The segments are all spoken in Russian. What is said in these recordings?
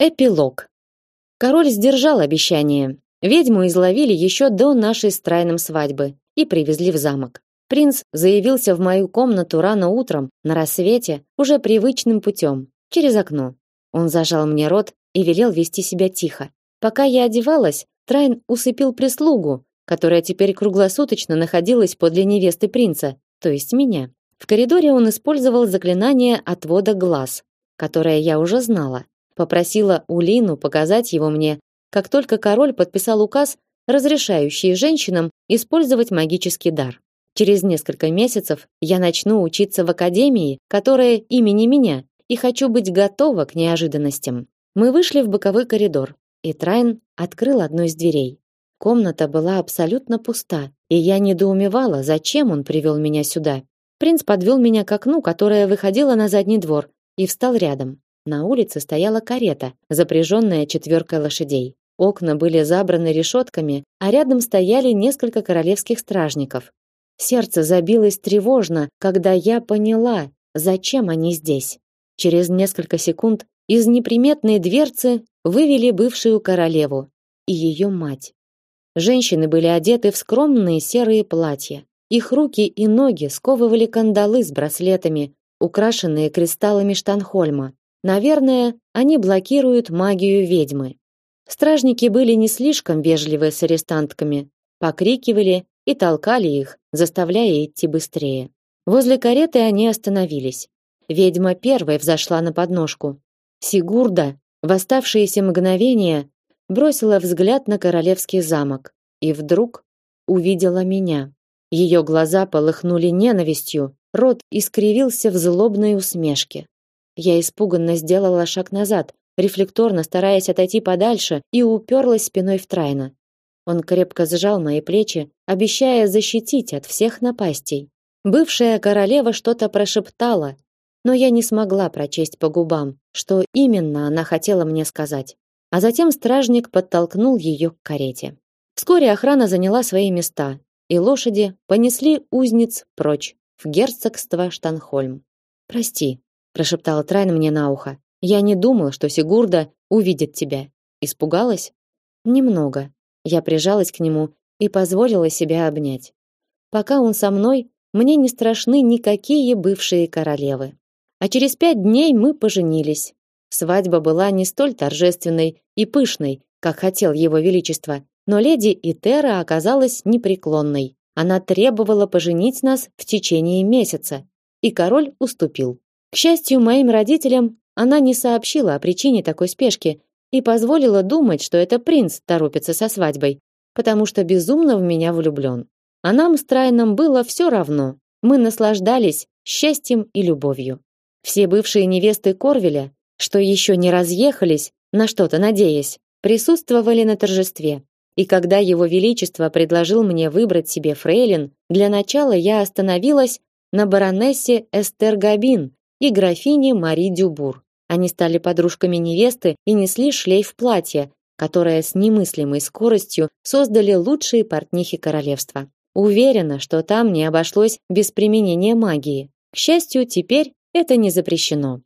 Эпилог. Король сдержал обещание. Ведьму изловили еще до нашей с Трайном свадьбы и привезли в замок. Принц заявился в мою комнату рано утром, на рассвете, уже привычным путем, через окно. Он зажал мне рот и велел вести себя тихо. Пока я одевалась, Трайн усыпил прислугу, которая теперь круглосуточно находилась подле невесты принца, то есть меня. В коридоре он использовал заклинание отвода глаз, которое я уже знала. Попросила Улину показать его мне, как только король подписал указ, разрешающий женщинам использовать магический дар. Через несколько месяцев я начну учиться в академии, которая имени меня, и хочу быть готова к неожиданностям. Мы вышли в боковой коридор, и Трайн открыл одну из дверей. Комната была абсолютно пуста, и я недоумевала, зачем он привел меня сюда. Принц подвел меня к окну, которое выходило на задний двор, и встал рядом. На улице стояла карета, запряженная четверкой лошадей. Окна были забраны решетками, а рядом стояли несколько королевских стражников. Сердце забилось тревожно, когда я поняла, зачем они здесь. Через несколько секунд из неприметной дверцы вывели бывшую королеву и ее мать. Женщины были одеты в скромные серые платья. Их руки и ноги сковывали кандалы с браслетами, украшенные кристаллами Штанхольма. Наверное, они блокируют магию ведьмы. Стражники были не слишком вежливы с арестантками, покрикивали и толкали их, заставляя идти быстрее. Возле кареты они остановились. Ведьма первой взошла на подножку. Сигурда в оставшиеся мгновения бросила взгляд на королевский замок и вдруг увидела меня. Ее глаза полыхнули ненавистью, рот искривился в злобной усмешке. Я испуганно сделала шаг назад, рефлекторно стараясь отойти подальше, и уперлась спиной в Трайна. Он крепко сжал мои плечи, обещая защитить от всех напастей. Бывшая королева что-то прошептала, но я не смогла прочесть по губам, что именно она хотела мне сказать. А затем стражник подтолкнул ее к карете. Вскоре охрана заняла свои места, и лошади понесли узниц прочь в герцогство Штанхольм. Прости, прошептал Трайн мне на ухо. Я не думал, что Сигурда увидит тебя. Испугалась? Немного. Я прижалась к нему и позволила себя обнять. Пока он со мной, мне не страшны никакие бывшие королевы. А через пять дней мы поженились. Свадьба была не столь торжественной и пышной, как хотел его величество, но леди Итера оказалась непреклонной. Она требовала поженить нас в течение месяца, и король уступил. К счастью, моим родителям она не сообщила о причине такой спешки и позволила думать, что это принц торопится со свадьбой, потому что безумно в меня влюблен. А нам с Трайном было все равно. Мы наслаждались счастьем и любовью. Все бывшие невесты Корвеля, что еще не разъехались, на что-то надеясь, присутствовали на торжестве. И когда его величество предложил мне выбрать себе фрейлин, для начала я остановилась на баронессе Эстер Габин, и графини Мари Дюбур. Они стали подружками невесты и несли шлейф платья, которое с немыслимой скоростью создали лучшие портнихи королевства. Уверена, что там не обошлось без применения магии. К счастью, теперь это не запрещено.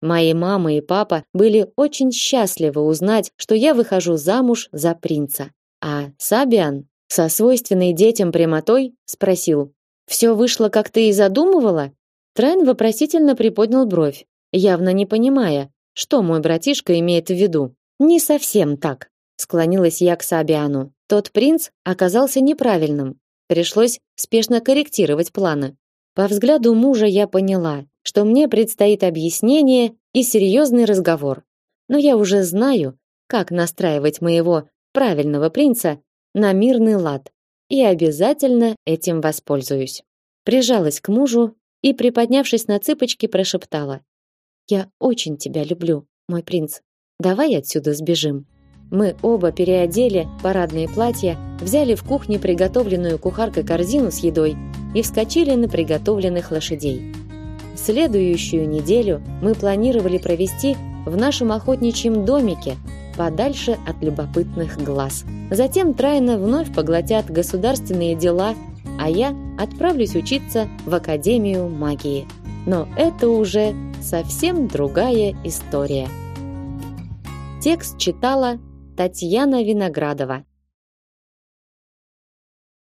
Мои мама и папа были очень счастливы узнать, что я выхожу замуж за принца. А Сабиан со свойственной детям прямотой спросил: "Все вышло, как ты и задумывала?" Трайн вопросительно приподнял бровь, явно не понимая, что мой братишка имеет в виду. Не совсем так, склонилась я к Сабиану. Тот принц оказался неправильным. Пришлось спешно корректировать планы. По взгляду мужа я поняла, что мне предстоит объяснение и серьезный разговор. Но я уже знаю, как настраивать моего правильного принца на мирный лад, и обязательно этим воспользуюсь. Прижалась к мужу и, приподнявшись на цыпочки, прошептала: "Я очень тебя люблю, мой принц. Давай отсюда сбежим". Мы оба переодели парадные платья, взяли в кухне приготовленную кухаркой корзину с едой и вскочили на приготовленных лошадей. Следующую неделю мы планировали провести в нашем охотничьем домике, подальше от любопытных глаз. Затем Трайна вновь поглотят государственные дела а я отправлюсь учиться в Академию магии. Но это уже совсем другая история. Текст читала Татьяна Виноградова.